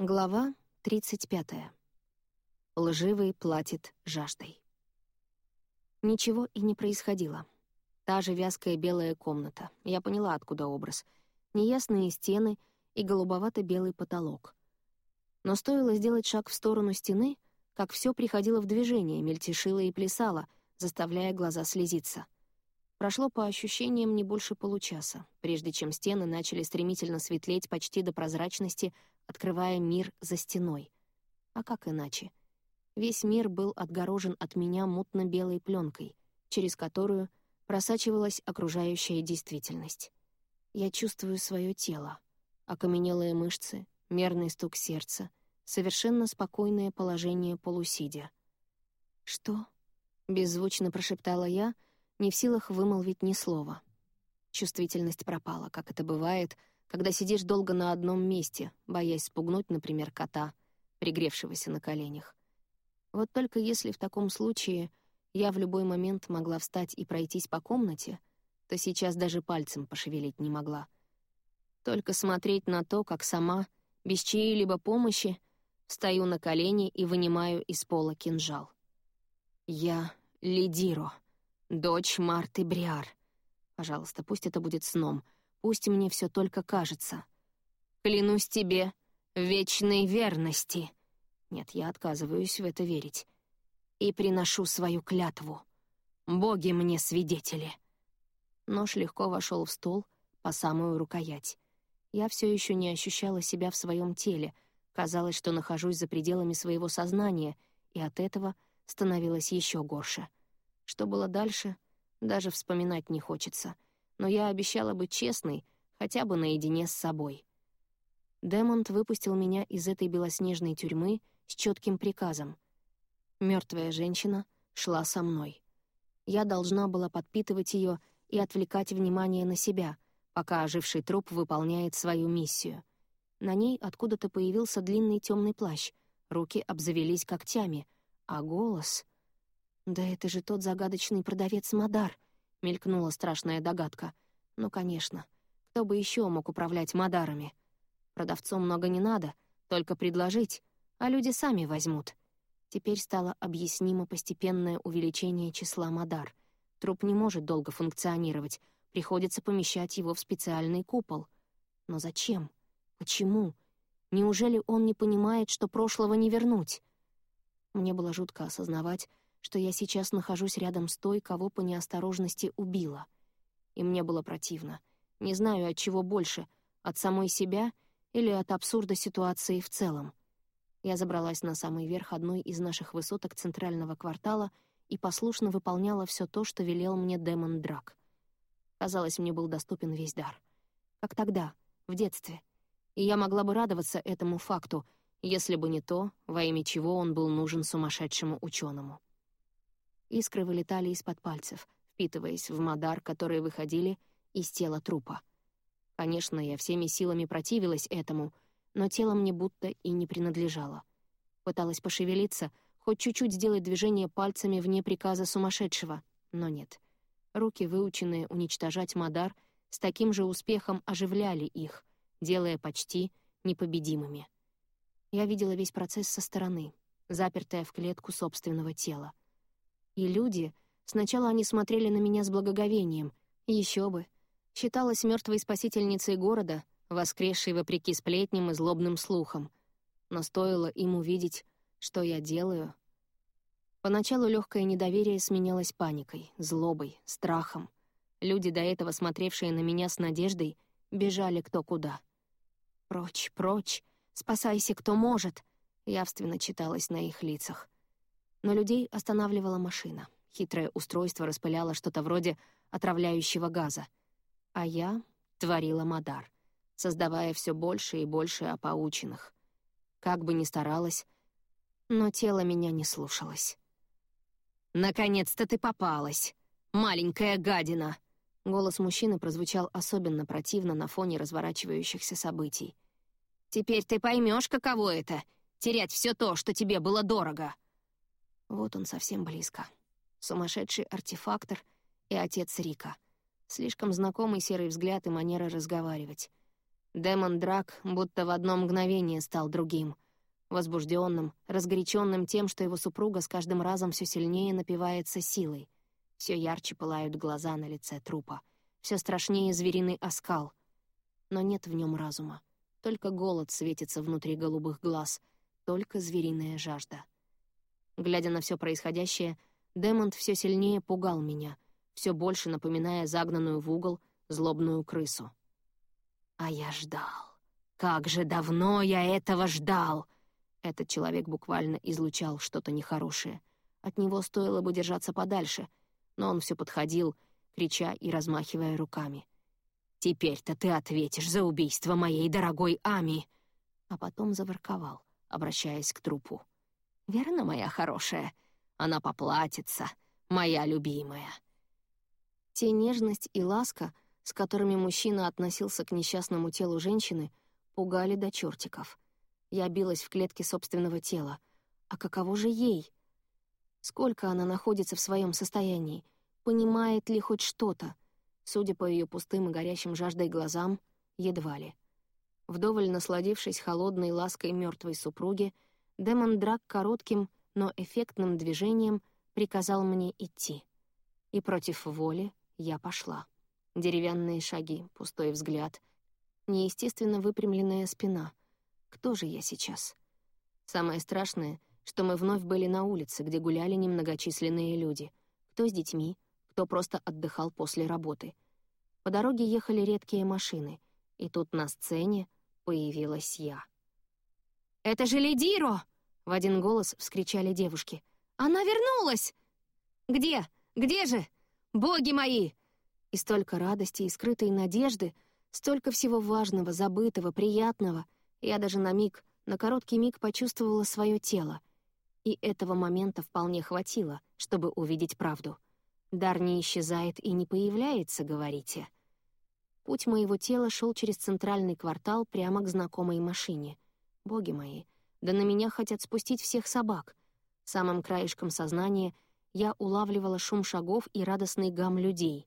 Глава 35. Лживый платит жаждой. Ничего и не происходило. Та же вязкая белая комната. Я поняла, откуда образ. Неясные стены и голубовато-белый потолок. Но стоило сделать шаг в сторону стены, как все приходило в движение, мельтешило и плясало, заставляя глаза слезиться — Прошло по ощущениям не больше получаса, прежде чем стены начали стремительно светлеть почти до прозрачности, открывая мир за стеной. А как иначе? Весь мир был отгорожен от меня мутно-белой пленкой, через которую просачивалась окружающая действительность. Я чувствую свое тело, окаменелые мышцы, мерный стук сердца, совершенно спокойное положение полусидя. «Что?» — беззвучно прошептала я — не в силах вымолвить ни слова. Чувствительность пропала, как это бывает, когда сидишь долго на одном месте, боясь спугнуть, например, кота, пригревшегося на коленях. Вот только если в таком случае я в любой момент могла встать и пройтись по комнате, то сейчас даже пальцем пошевелить не могла. Только смотреть на то, как сама, без чьей-либо помощи, встаю на колени и вынимаю из пола кинжал. Я — Лидиро — Дочь Марты Бриар. Пожалуйста, пусть это будет сном. Пусть мне все только кажется. Клянусь тебе вечной верности. Нет, я отказываюсь в это верить. И приношу свою клятву. Боги мне свидетели. Нож легко вошел в стол по самую рукоять. Я все еще не ощущала себя в своем теле. Казалось, что нахожусь за пределами своего сознания, и от этого становилось еще горше — что было дальше, даже вспоминать не хочется, но я обещала быть честной, хотя бы наедине с собой. Демонт выпустил меня из этой белоснежной тюрьмы с четким приказом. Мертвая женщина шла со мной. Я должна была подпитывать ее и отвлекать внимание на себя, пока оживший труп выполняет свою миссию. На ней откуда-то появился длинный темный плащ, руки обзавелись когтями, а голос... «Да это же тот загадочный продавец Мадар», — мелькнула страшная догадка. «Ну, конечно. Кто бы еще мог управлять Мадарами? Продавцу много не надо, только предложить, а люди сами возьмут». Теперь стало объяснимо постепенное увеличение числа Мадар. Труп не может долго функционировать, приходится помещать его в специальный купол. Но зачем? Почему? Неужели он не понимает, что прошлого не вернуть? Мне было жутко осознавать, что я сейчас нахожусь рядом с той, кого по неосторожности убила. И мне было противно. Не знаю, от чего больше — от самой себя или от абсурда ситуации в целом. Я забралась на самый верх одной из наших высоток центрального квартала и послушно выполняла все то, что велел мне демон Драк. Казалось, мне был доступен весь дар. Как тогда, в детстве. И я могла бы радоваться этому факту, если бы не то, во имя чего он был нужен сумасшедшему ученому. Искры вылетали из-под пальцев, впитываясь в мадар, которые выходили из тела трупа. Конечно, я всеми силами противилась этому, но тело мне будто и не принадлежало. Пыталась пошевелиться, хоть чуть-чуть сделать движение пальцами вне приказа сумасшедшего, но нет. Руки, выученные уничтожать Мадар, с таким же успехом оживляли их, делая почти непобедимыми. Я видела весь процесс со стороны, запертая в клетку собственного тела. И люди, сначала они смотрели на меня с благоговением, еще бы. Считалась мертвой спасительницей города, воскресшей вопреки сплетням и злобным слухам. Но стоило им увидеть, что я делаю. Поначалу легкое недоверие сменялось паникой, злобой, страхом. Люди, до этого смотревшие на меня с надеждой, бежали кто куда. «Прочь, прочь! Спасайся, кто может!» явственно читалось на их лицах но людей останавливала машина. Хитрое устройство распыляло что-то вроде отравляющего газа. А я творила Мадар, создавая все больше и больше опаученных. Как бы ни старалась, но тело меня не слушалось. «Наконец-то ты попалась, маленькая гадина!» Голос мужчины прозвучал особенно противно на фоне разворачивающихся событий. «Теперь ты поймешь, каково это — терять все то, что тебе было дорого!» Вот он совсем близко. Сумасшедший артефактор и отец Рика. Слишком знакомый серый взгляд и манера разговаривать. Демон Драк будто в одно мгновение стал другим. Возбужденным, разгоряченным тем, что его супруга с каждым разом все сильнее напивается силой. Все ярче пылают глаза на лице трупа. Все страшнее звериный оскал. Но нет в нем разума. Только голод светится внутри голубых глаз. Только звериная жажда. Глядя на все происходящее, Демонт все сильнее пугал меня, все больше напоминая загнанную в угол злобную крысу. А я ждал. Как же давно я этого ждал! Этот человек буквально излучал что-то нехорошее. От него стоило бы держаться подальше, но он все подходил, крича и размахивая руками. «Теперь-то ты ответишь за убийство моей дорогой Ами!» А потом заворковал, обращаясь к трупу. «Верно, моя хорошая? Она поплатится, моя любимая». Те нежность и ласка, с которыми мужчина относился к несчастному телу женщины, пугали до чертиков. Я билась в клетке собственного тела. А каково же ей? Сколько она находится в своем состоянии? Понимает ли хоть что-то? Судя по ее пустым и горящим жаждой глазам, едва ли. Вдоволь насладившись холодной лаской мертвой супруги, Демон Драк коротким, но эффектным движением приказал мне идти. И против воли я пошла. Деревянные шаги, пустой взгляд, неестественно выпрямленная спина. Кто же я сейчас? Самое страшное, что мы вновь были на улице, где гуляли немногочисленные люди. Кто с детьми, кто просто отдыхал после работы. По дороге ехали редкие машины, и тут на сцене появилась я. «Это же Лидиро!» — в один голос вскричали девушки. «Она вернулась!» «Где? Где же? Боги мои!» И столько радости и скрытой надежды, столько всего важного, забытого, приятного. Я даже на миг, на короткий миг почувствовала свое тело. И этого момента вполне хватило, чтобы увидеть правду. Дар не исчезает и не появляется, говорите. Путь моего тела шел через центральный квартал прямо к знакомой машине — Боги мои, да на меня хотят спустить всех собак. Самым краешком сознания я улавливала шум шагов и радостный гам людей.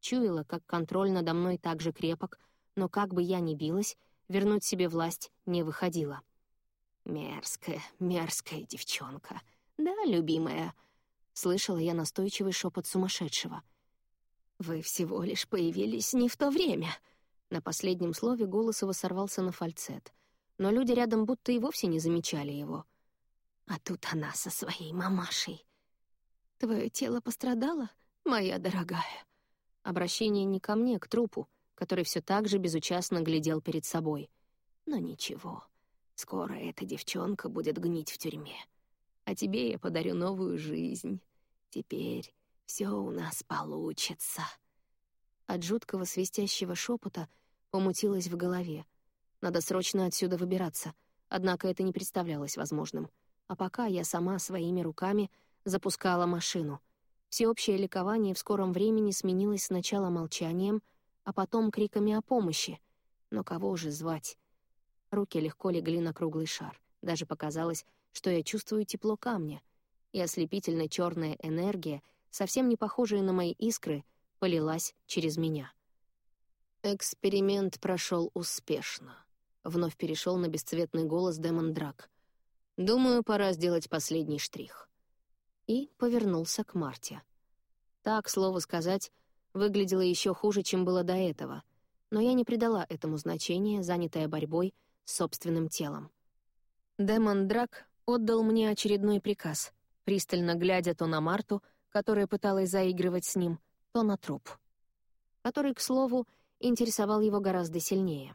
Чуяла, как контроль надо мной так же крепок, но как бы я ни билась, вернуть себе власть не выходила. «Мерзкая, мерзкая девчонка. Да, любимая?» Слышала я настойчивый шепот сумасшедшего. «Вы всего лишь появились не в то время». На последнем слове голос его сорвался на фальцет но люди рядом будто и вовсе не замечали его. А тут она со своей мамашей. «Твое тело пострадало, моя дорогая?» Обращение не ко мне, к трупу, который все так же безучастно глядел перед собой. Но ничего, скоро эта девчонка будет гнить в тюрьме. А тебе я подарю новую жизнь. Теперь все у нас получится. От жуткого свистящего шепота помутилось в голове — надо срочно отсюда выбираться. Однако это не представлялось возможным. А пока я сама своими руками запускала машину. Всеобщее ликование в скором времени сменилось сначала молчанием, а потом криками о помощи. Но кого же звать? Руки легко легли на круглый шар. Даже показалось, что я чувствую тепло камня. И ослепительно черная энергия, совсем не похожая на мои искры, полилась через меня. Эксперимент прошел успешно. Вновь перешел на бесцветный голос Демон Драк. «Думаю, пора сделать последний штрих». И повернулся к Марте. Так, слово сказать, выглядело еще хуже, чем было до этого, но я не придала этому значения, занятая борьбой с собственным телом. Демон Драк отдал мне очередной приказ, пристально глядя то на Марту, которая пыталась заигрывать с ним, то на труп, который, к слову, интересовал его гораздо сильнее.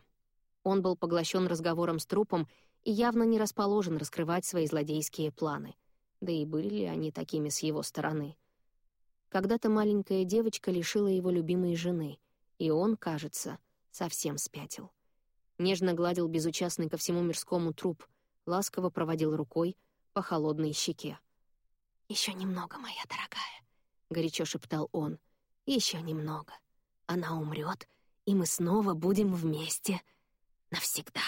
Он был поглощен разговором с трупом и явно не расположен раскрывать свои злодейские планы. Да и были ли они такими с его стороны? Когда-то маленькая девочка лишила его любимой жены, и он, кажется, совсем спятил. Нежно гладил безучастный ко всему мирскому труп, ласково проводил рукой по холодной щеке. Еще немного, моя дорогая», — горячо шептал он. Еще немного. Она умрет, и мы снова будем вместе», Навсегда.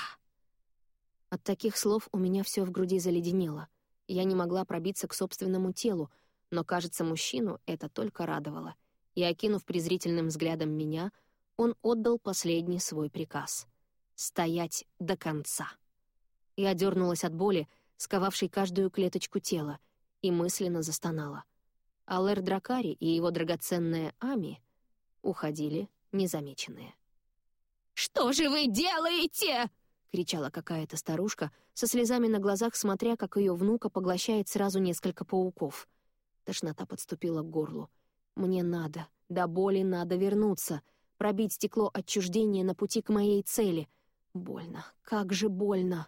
От таких слов у меня все в груди заледенело. Я не могла пробиться к собственному телу, но, кажется, мужчину это только радовало. И, окинув презрительным взглядом меня, он отдал последний свой приказ. Стоять до конца. Я дернулась от боли, сковавшей каждую клеточку тела, и мысленно застонала. Алэр Дракари и его драгоценная Ами уходили незамеченные. «Что же вы делаете?» — кричала какая-то старушка, со слезами на глазах, смотря, как ее внука поглощает сразу несколько пауков. Тошнота подступила к горлу. «Мне надо, до боли надо вернуться, пробить стекло отчуждения на пути к моей цели. Больно, как же больно!»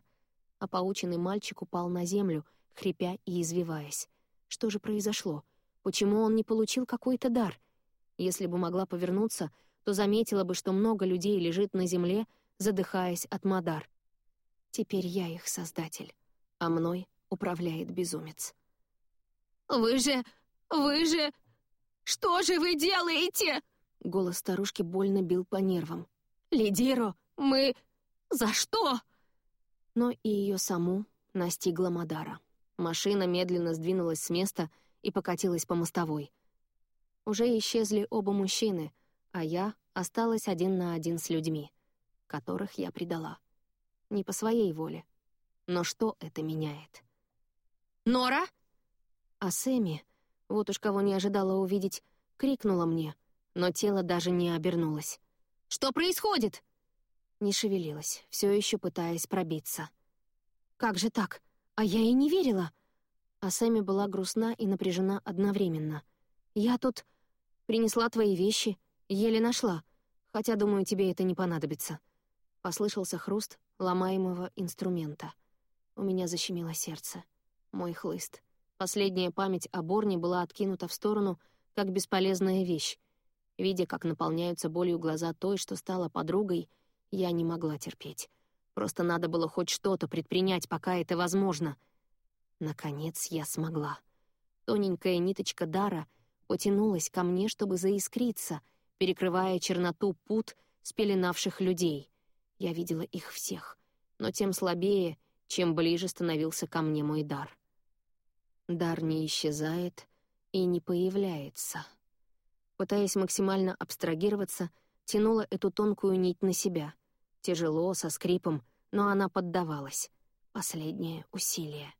А поученный мальчик упал на землю, хрипя и извиваясь. Что же произошло? Почему он не получил какой-то дар? Если бы могла повернуться, то заметила бы, что много людей лежит на земле, задыхаясь от Мадар. Теперь я их создатель, а мной управляет безумец. «Вы же... вы же... что же вы делаете?» Голос старушки больно бил по нервам. «Лидиро, мы... за что?» Но и ее саму настигла Мадара. Машина медленно сдвинулась с места и покатилась по мостовой. Уже исчезли оба мужчины, а я осталась один на один с людьми, которых я предала. Не по своей воле. Но что это меняет? «Нора?» А Сэмми, вот уж кого не ожидала увидеть, крикнула мне, но тело даже не обернулось. «Что происходит?» Не шевелилась, все еще пытаясь пробиться. «Как же так? А я и не верила!» А Сэмми была грустна и напряжена одновременно. «Я тут принесла твои вещи, еле нашла, хотя, думаю, тебе это не понадобится». Послышался хруст ломаемого инструмента. У меня защемило сердце. Мой хлыст. Последняя память о Борне была откинута в сторону, как бесполезная вещь. Видя, как наполняются болью глаза той, что стала подругой, я не могла терпеть. Просто надо было хоть что-то предпринять, пока это возможно — Наконец я смогла. Тоненькая ниточка дара потянулась ко мне, чтобы заискриться, перекрывая черноту пут спеленавших людей. Я видела их всех, но тем слабее, чем ближе становился ко мне мой дар. Дар не исчезает и не появляется. Пытаясь максимально абстрагироваться, тянула эту тонкую нить на себя. Тяжело, со скрипом, но она поддавалась. Последнее усилие.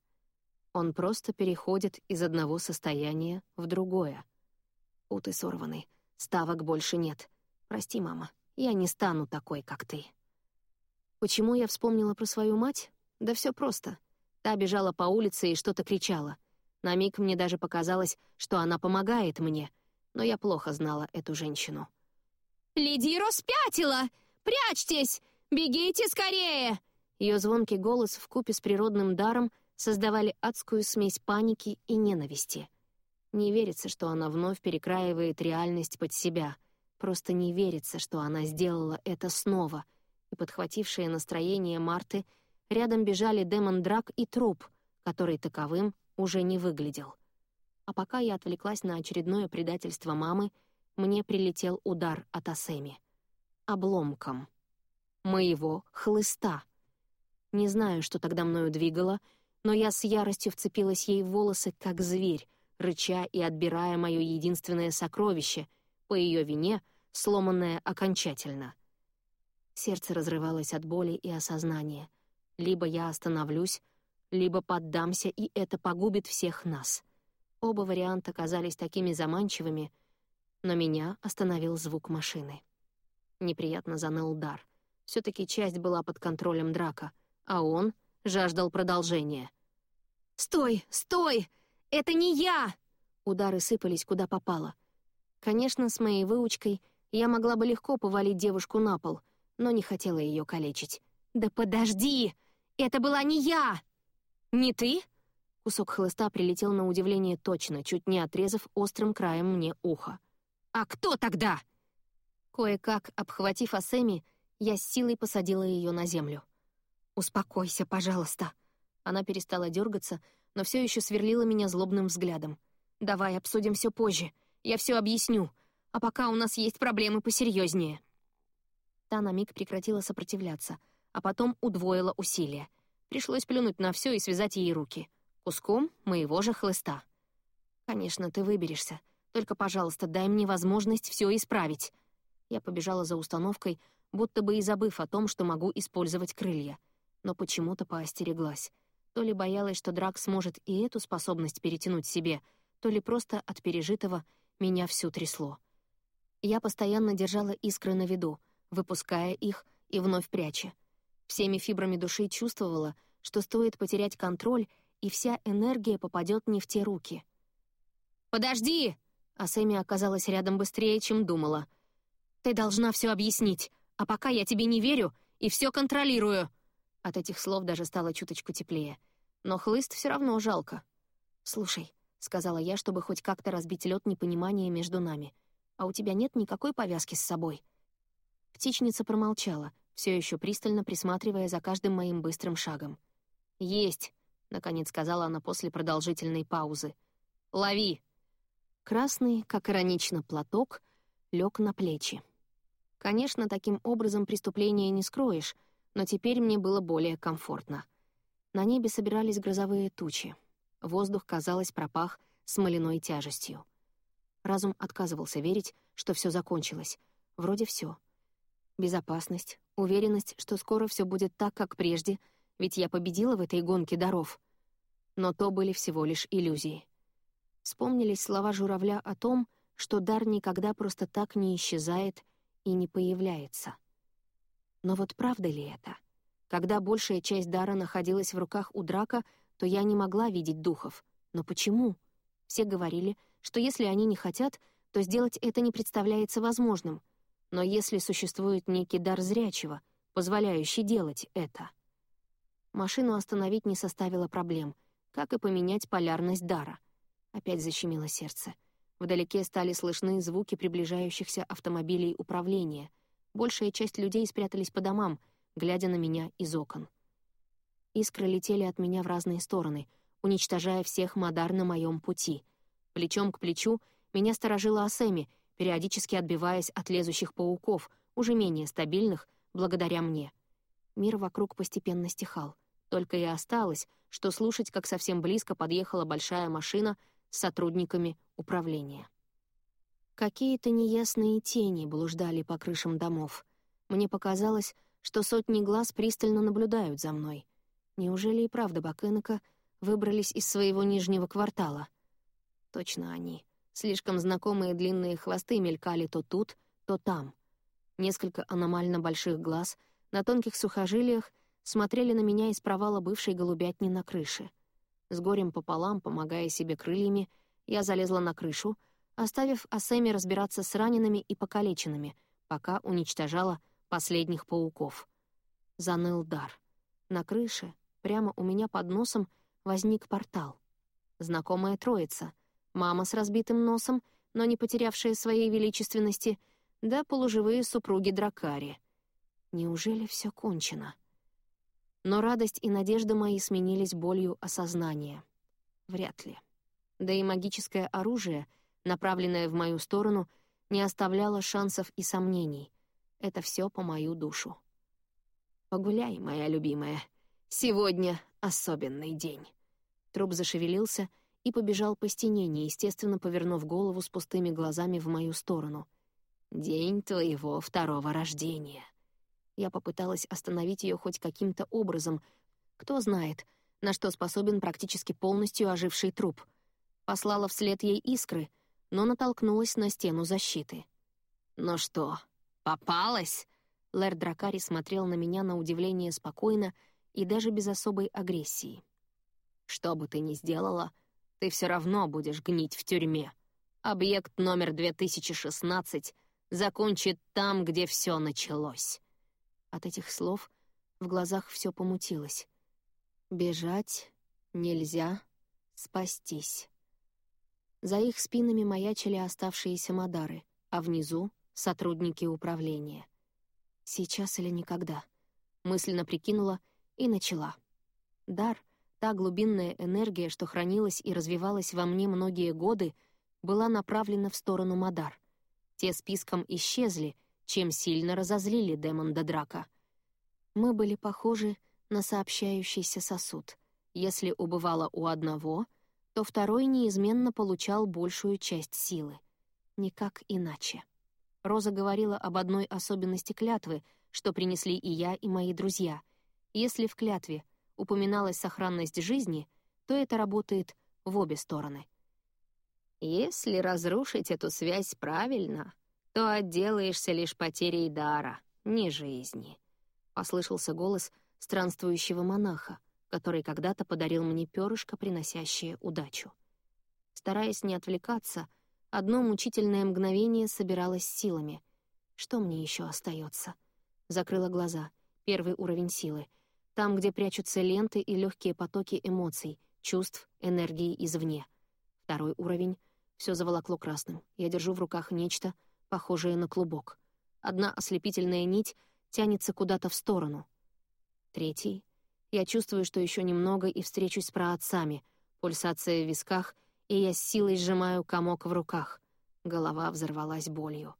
Он просто переходит из одного состояния в другое. Путы сорваны, ставок больше нет. Прости, мама, я не стану такой, как ты. Почему я вспомнила про свою мать? Да все просто. Та бежала по улице и что-то кричала. На миг мне даже показалось, что она помогает мне, но я плохо знала эту женщину. «Лидиро спятила! Прячьтесь! Бегите скорее!» Ее звонкий голос в купе с природным даром создавали адскую смесь паники и ненависти. Не верится, что она вновь перекраивает реальность под себя. Просто не верится, что она сделала это снова. И подхватившее настроение Марты, рядом бежали демон Драк и труп, который таковым уже не выглядел. А пока я отвлеклась на очередное предательство мамы, мне прилетел удар от Асеми. Обломком. Моего хлыста. Не знаю, что тогда мною двигало — но я с яростью вцепилась ей в волосы, как зверь, рыча и отбирая мое единственное сокровище, по ее вине, сломанное окончательно. Сердце разрывалось от боли и осознания. Либо я остановлюсь, либо поддамся, и это погубит всех нас. Оба варианта казались такими заманчивыми, но меня остановил звук машины. Неприятно заныл дар. все таки часть была под контролем драка, а он — жаждал продолжения. «Стой! Стой! Это не я!» Удары сыпались куда попало. Конечно, с моей выучкой я могла бы легко повалить девушку на пол, но не хотела ее калечить. «Да подожди! Это была не я!» «Не ты?» Кусок хлыста прилетел на удивление точно, чуть не отрезав острым краем мне ухо. «А кто тогда?» Кое-как, обхватив Асеми, я с силой посадила ее на землю. «Успокойся, пожалуйста». Она перестала дергаться, но все еще сверлила меня злобным взглядом. «Давай обсудим все позже. Я все объясню. А пока у нас есть проблемы посерьезнее». Та на миг прекратила сопротивляться, а потом удвоила усилия. Пришлось плюнуть на все и связать ей руки. Куском моего же хлыста. «Конечно, ты выберешься. Только, пожалуйста, дай мне возможность все исправить». Я побежала за установкой, будто бы и забыв о том, что могу использовать крылья. Но почему-то поостереглась. То ли боялась, что Драк сможет и эту способность перетянуть себе, то ли просто от пережитого меня всю трясло. Я постоянно держала искры на виду, выпуская их и вновь пряча. Всеми фибрами души чувствовала, что стоит потерять контроль, и вся энергия попадет не в те руки. «Подожди!» А Сэмми оказалась рядом быстрее, чем думала. «Ты должна все объяснить, а пока я тебе не верю и все контролирую!» От этих слов даже стало чуточку теплее. Но хлыст все равно жалко. «Слушай», — сказала я, чтобы хоть как-то разбить лед непонимания между нами, «а у тебя нет никакой повязки с собой?» Птичница промолчала, все еще пристально присматривая за каждым моим быстрым шагом. «Есть!» — наконец сказала она после продолжительной паузы. «Лови!» Красный, как иронично платок, лег на плечи. Конечно, таким образом преступление не скроешь, но теперь мне было более комфортно. На небе собирались грозовые тучи. Воздух, казалось, пропах смоляной тяжестью. Разум отказывался верить, что все закончилось. Вроде все. Безопасность, уверенность, что скоро все будет так, как прежде, ведь я победила в этой гонке даров. Но то были всего лишь иллюзии. Вспомнились слова журавля о том, что дар никогда просто так не исчезает и не появляется. Но вот правда ли это? Когда большая часть дара находилась в руках у драка, то я не могла видеть духов. Но почему? Все говорили, что если они не хотят, то сделать это не представляется возможным. Но если существует некий дар зрячего, позволяющий делать это... Машину остановить не составило проблем, как и поменять полярность дара. Опять защемило сердце. Вдалеке стали слышны звуки приближающихся автомобилей управления. Большая часть людей спрятались по домам, глядя на меня из окон. Искры летели от меня в разные стороны, уничтожая всех Мадар на моем пути. Плечом к плечу меня сторожила Асеми, периодически отбиваясь от лезущих пауков, уже менее стабильных, благодаря мне. Мир вокруг постепенно стихал. Только и осталось, что слушать, как совсем близко подъехала большая машина с сотрудниками управления. Какие-то неясные тени блуждали по крышам домов. Мне показалось, что сотни глаз пристально наблюдают за мной. Неужели и правда Бакенека выбрались из своего нижнего квартала? Точно они. Слишком знакомые длинные хвосты мелькали то тут, то там. Несколько аномально больших глаз на тонких сухожилиях смотрели на меня из провала бывшей голубятни на крыше. С горем пополам, помогая себе крыльями, я залезла на крышу, оставив Асэми разбираться с ранеными и покалеченными, пока уничтожала последних пауков. Заныл дар. На крыше, прямо у меня под носом, возник портал. Знакомая троица — мама с разбитым носом, но не потерявшая своей величественности, да полуживые супруги Дракари. Неужели все кончено? Но радость и надежда мои сменились болью осознания. Вряд ли. Да и магическое оружие, направленное в мою сторону, не оставляло шансов и сомнений. Это все по мою душу. «Погуляй, моя любимая. Сегодня особенный день». Труп зашевелился — и побежал по стене, неестественно повернув голову с пустыми глазами в мою сторону. «День твоего второго рождения». Я попыталась остановить ее хоть каким-то образом. Кто знает, на что способен практически полностью оживший труп. Послала вслед ей искры, но натолкнулась на стену защиты. «Ну что, попалась?» Лэр Дракари смотрел на меня на удивление спокойно и даже без особой агрессии. «Что бы ты ни сделала, ты все равно будешь гнить в тюрьме. Объект номер 2016 закончит там, где все началось». От этих слов в глазах все помутилось. «Бежать нельзя, спастись». За их спинами маячили оставшиеся Мадары, а внизу — сотрудники управления. «Сейчас или никогда?» Мысленно прикинула и начала. Дар, Та глубинная энергия, что хранилась и развивалась во мне многие годы, была направлена в сторону Мадар. Те списком исчезли, чем сильно разозлили Демонда Драка. Мы были похожи на сообщающийся сосуд. Если убывало у одного, то второй неизменно получал большую часть силы. Никак иначе. Роза говорила об одной особенности клятвы, что принесли и я, и мои друзья. Если в клятве упоминалась сохранность жизни, то это работает в обе стороны. Если разрушить эту связь правильно, то отделаешься лишь потерей дара, не жизни. Послышался голос странствующего монаха, который когда-то подарил мне перышко, приносящее удачу. Стараясь не отвлекаться, одно мучительное мгновение собиралось силами. Что мне еще остается? Закрыла глаза. Первый уровень силы. Там, где прячутся ленты и легкие потоки эмоций, чувств, энергии извне. Второй уровень. Все заволокло красным. Я держу в руках нечто, похожее на клубок. Одна ослепительная нить тянется куда-то в сторону. Третий. Я чувствую, что еще немного и встречусь с праотцами. Пульсация в висках, и я с силой сжимаю комок в руках. Голова взорвалась болью.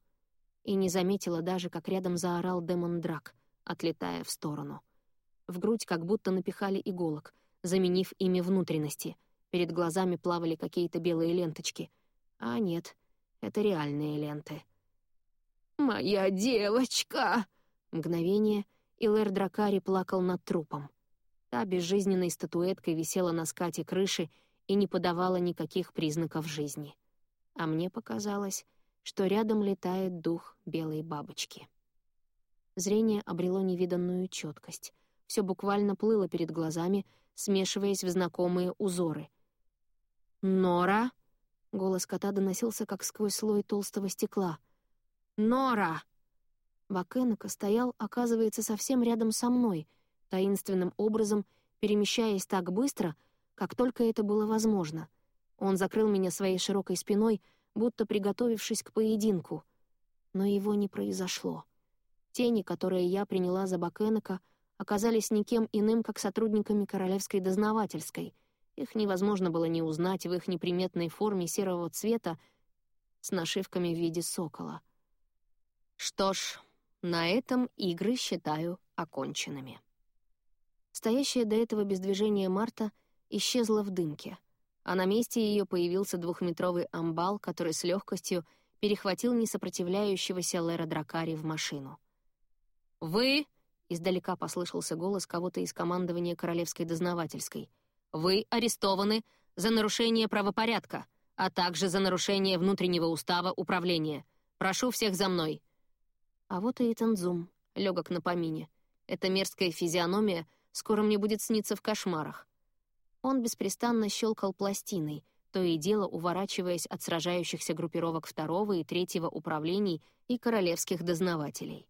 И не заметила даже, как рядом заорал демон Драк, отлетая в сторону. В грудь как будто напихали иголок, заменив ими внутренности. Перед глазами плавали какие-то белые ленточки. А нет, это реальные ленты. «Моя девочка!» Мгновение, и Лэр Дракари плакал над трупом. Та безжизненной статуэткой висела на скате крыши и не подавала никаких признаков жизни. А мне показалось, что рядом летает дух белой бабочки. Зрение обрело невиданную четкость. Все буквально плыло перед глазами, смешиваясь в знакомые узоры. «Нора!» — голос кота доносился, как сквозь слой толстого стекла. «Нора!» Бакенека стоял, оказывается, совсем рядом со мной — таинственным образом перемещаясь так быстро, как только это было возможно. Он закрыл меня своей широкой спиной, будто приготовившись к поединку. Но его не произошло. Тени, которые я приняла за Бакенека, оказались никем иным, как сотрудниками Королевской дознавательской. Их невозможно было не узнать в их неприметной форме серого цвета с нашивками в виде сокола. Что ж, на этом игры считаю оконченными. Стоящая до этого без движения Марта исчезла в дымке, а на месте ее появился двухметровый амбал, который с легкостью перехватил несопротивляющегося Лера Дракари в машину. «Вы!» — издалека послышался голос кого-то из командования Королевской дознавательской. «Вы арестованы за нарушение правопорядка, а также за нарушение внутреннего устава управления. Прошу всех за мной!» А вот и Итанзум, легок на помине. Эта мерзкая физиономия — Скоро мне будет сниться в кошмарах. Он беспрестанно щелкал пластиной, то и дело уворачиваясь от сражающихся группировок второго и третьего управлений и королевских дознавателей.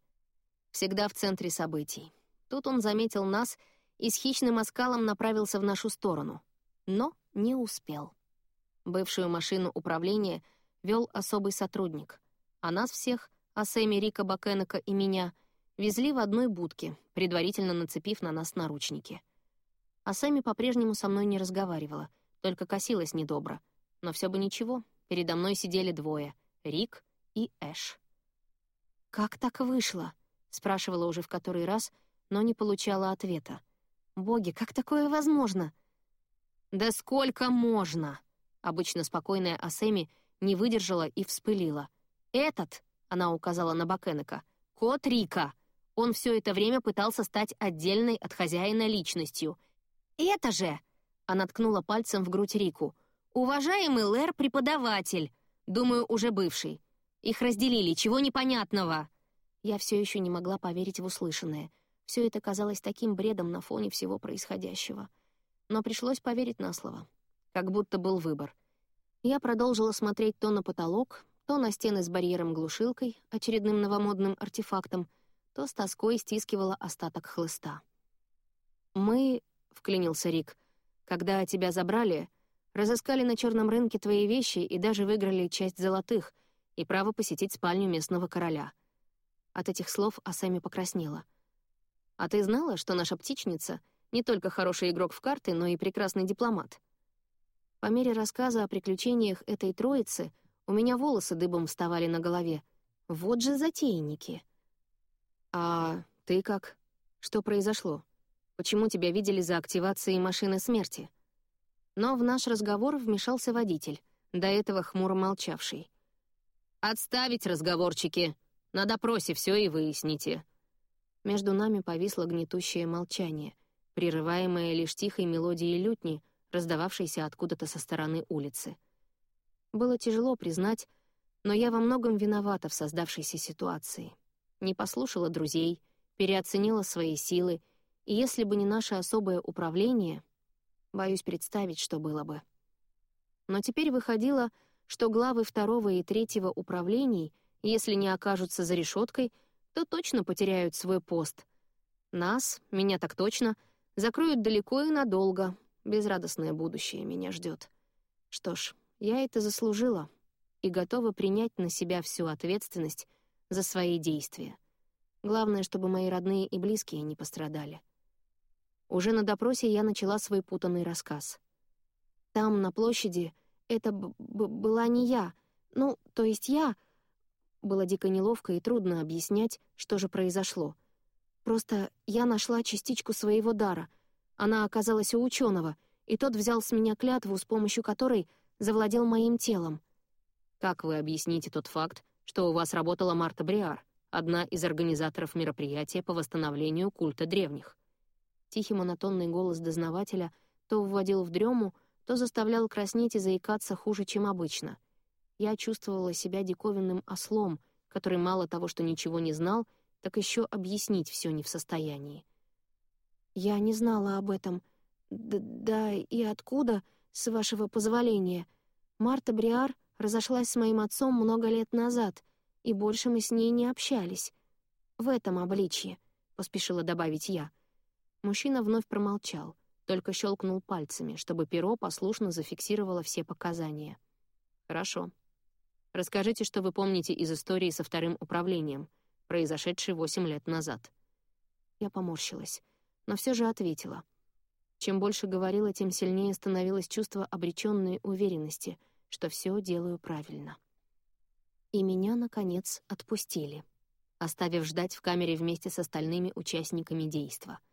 Всегда в центре событий. Тут он заметил нас и с хищным оскалом направился в нашу сторону. Но не успел. Бывшую машину управления вел особый сотрудник, а нас всех, Асэми, Рика Бакенека и меня — Везли в одной будке, предварительно нацепив на нас наручники. А Сами по-прежнему со мной не разговаривала, только косилась недобро. Но все бы ничего, передо мной сидели двое — Рик и Эш. «Как так вышло?» — спрашивала уже в который раз, но не получала ответа. «Боги, как такое возможно?» «Да сколько можно?» Обычно спокойная Асеми не выдержала и вспылила. «Этот», — она указала на Бакенека, — «кот Рика. Он все это время пытался стать отдельной от хозяина личностью. «Это же!» — она ткнула пальцем в грудь Рику. «Уважаемый Лэр-преподаватель! Думаю, уже бывший. Их разделили, чего непонятного?» Я все еще не могла поверить в услышанное. Все это казалось таким бредом на фоне всего происходящего. Но пришлось поверить на слово. Как будто был выбор. Я продолжила смотреть то на потолок, то на стены с барьером-глушилкой, очередным новомодным артефактом — то с тоской стискивала остаток хлыста. «Мы», — вклинился Рик, — «когда тебя забрали, разыскали на черном рынке твои вещи и даже выиграли часть золотых и право посетить спальню местного короля». От этих слов Асами покраснела. «А ты знала, что наша птичница не только хороший игрок в карты, но и прекрасный дипломат?» По мере рассказа о приключениях этой троицы у меня волосы дыбом вставали на голове. Вот же затейники. «А ты как? Что произошло? Почему тебя видели за активацией машины смерти?» Но в наш разговор вмешался водитель, до этого хмуро молчавший. «Отставить разговорчики! На допросе все и выясните». Между нами повисло гнетущее молчание, прерываемое лишь тихой мелодией лютни, раздававшейся откуда-то со стороны улицы. Было тяжело признать, но я во многом виновата в создавшейся ситуации. Не послушала друзей, переоценила свои силы, и если бы не наше особое управление, боюсь представить, что было бы. Но теперь выходило, что главы второго и третьего управлений, если не окажутся за решеткой, то точно потеряют свой пост. Нас, меня так точно, закроют далеко и надолго. Безрадостное будущее меня ждет. Что ж, я это заслужила и готова принять на себя всю ответственность за свои действия. Главное, чтобы мои родные и близкие не пострадали. Уже на допросе я начала свой путанный рассказ. Там, на площади, это была не я. Ну, то есть я... Было дико неловко и трудно объяснять, что же произошло. Просто я нашла частичку своего дара. Она оказалась у ученого, и тот взял с меня клятву, с помощью которой завладел моим телом. Как вы объясните тот факт, что у вас работала Марта Бриар, одна из организаторов мероприятия по восстановлению культа древних? Тихий монотонный голос дознавателя то вводил в дрему, то заставлял краснеть и заикаться хуже, чем обычно. Я чувствовала себя диковинным ослом, который мало того, что ничего не знал, так еще объяснить все не в состоянии. «Я не знала об этом. Д да и откуда, с вашего позволения? Марта Бриар разошлась с моим отцом много лет назад, и больше мы с ней не общались. В этом обличье», — поспешила добавить я. Мужчина вновь промолчал, только щелкнул пальцами, чтобы перо послушно зафиксировало все показания. «Хорошо. Расскажите, что вы помните из истории со вторым управлением, произошедшей восемь лет назад». Я поморщилась, но все же ответила. Чем больше говорила, тем сильнее становилось чувство обреченной уверенности, что все делаю правильно. И меня, наконец, отпустили, оставив ждать в камере вместе с остальными участниками действа —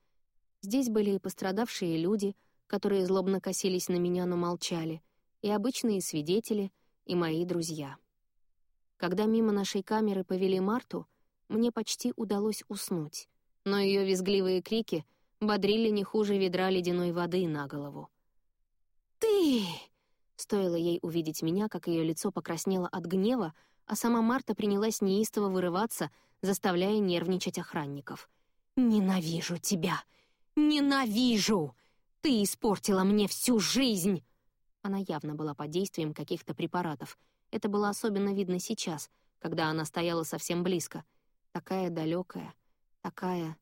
Здесь были и пострадавшие люди, которые злобно косились на меня, но молчали, и обычные свидетели, и мои друзья. Когда мимо нашей камеры повели Марту, мне почти удалось уснуть, но ее визгливые крики бодрили не хуже ведра ледяной воды на голову. «Ты!» Стоило ей увидеть меня, как ее лицо покраснело от гнева, а сама Марта принялась неистово вырываться, заставляя нервничать охранников. «Ненавижу тебя! «Ненавижу! Ты испортила мне всю жизнь!» Она явно была под действием каких-то препаратов. Это было особенно видно сейчас, когда она стояла совсем близко. Такая далекая, такая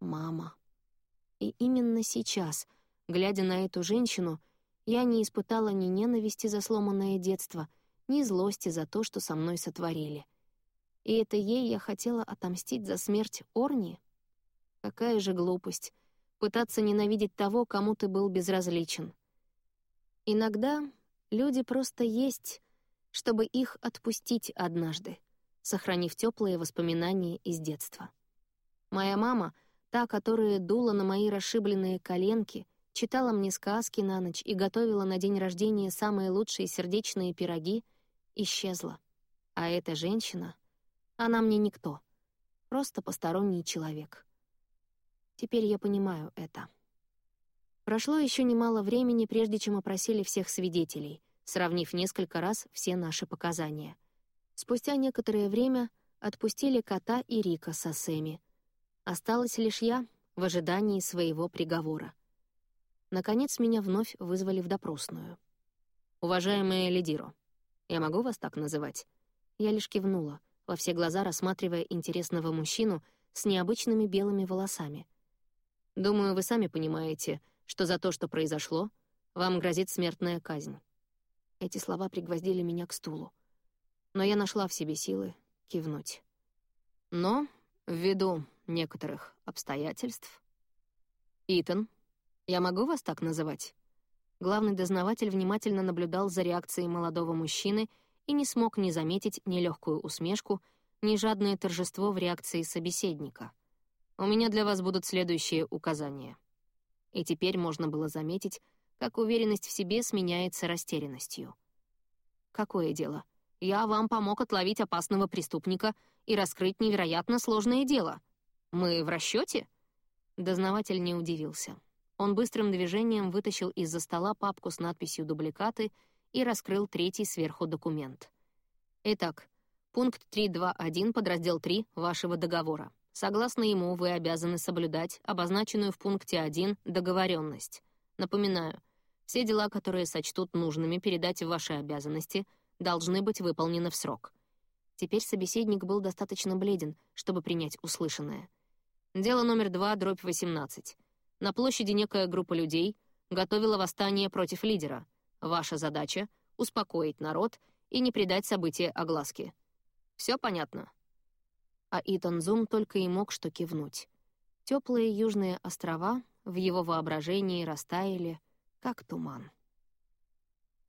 мама. И именно сейчас, глядя на эту женщину, я не испытала ни ненависти за сломанное детство, ни злости за то, что со мной сотворили. И это ей я хотела отомстить за смерть Орни? Какая же глупость пытаться ненавидеть того, кому ты был безразличен. Иногда люди просто есть, чтобы их отпустить однажды, сохранив теплые воспоминания из детства. Моя мама, та, которая дула на мои расшибленные коленки, читала мне сказки на ночь и готовила на день рождения самые лучшие сердечные пироги, исчезла. А эта женщина, она мне никто, просто посторонний человек. Теперь я понимаю это. Прошло еще немало времени, прежде чем опросили всех свидетелей, сравнив несколько раз все наши показания. Спустя некоторое время отпустили кота и Рика со Сэмми. Осталась лишь я в ожидании своего приговора. Наконец меня вновь вызвали в допросную. «Уважаемая Лидиро, я могу вас так называть?» Я лишь кивнула, во все глаза рассматривая интересного мужчину с необычными белыми волосами — Думаю, вы сами понимаете, что за то, что произошло, вам грозит смертная казнь». Эти слова пригвоздили меня к стулу. Но я нашла в себе силы кивнуть. Но, ввиду некоторых обстоятельств... «Итан, я могу вас так называть?» Главный дознаватель внимательно наблюдал за реакцией молодого мужчины и не смог не заметить ни легкую усмешку, ни жадное торжество в реакции собеседника — у меня для вас будут следующие указания». И теперь можно было заметить, как уверенность в себе сменяется растерянностью. «Какое дело? Я вам помог отловить опасного преступника и раскрыть невероятно сложное дело. Мы в расчете? Дознаватель не удивился. Он быстрым движением вытащил из-за стола папку с надписью «Дубликаты» и раскрыл третий сверху документ. Итак, пункт 3.2.1, подраздел 3 вашего договора. Согласно ему, вы обязаны соблюдать обозначенную в пункте 1 договоренность. Напоминаю, все дела, которые сочтут нужными передать в ваши обязанности, должны быть выполнены в срок. Теперь собеседник был достаточно бледен, чтобы принять услышанное. Дело номер 2, дробь 18. На площади некая группа людей готовила восстание против лидера. Ваша задача — успокоить народ и не придать события огласке. Все понятно? а Итан Зум только и мог что кивнуть. Теплые южные острова в его воображении растаяли, как туман.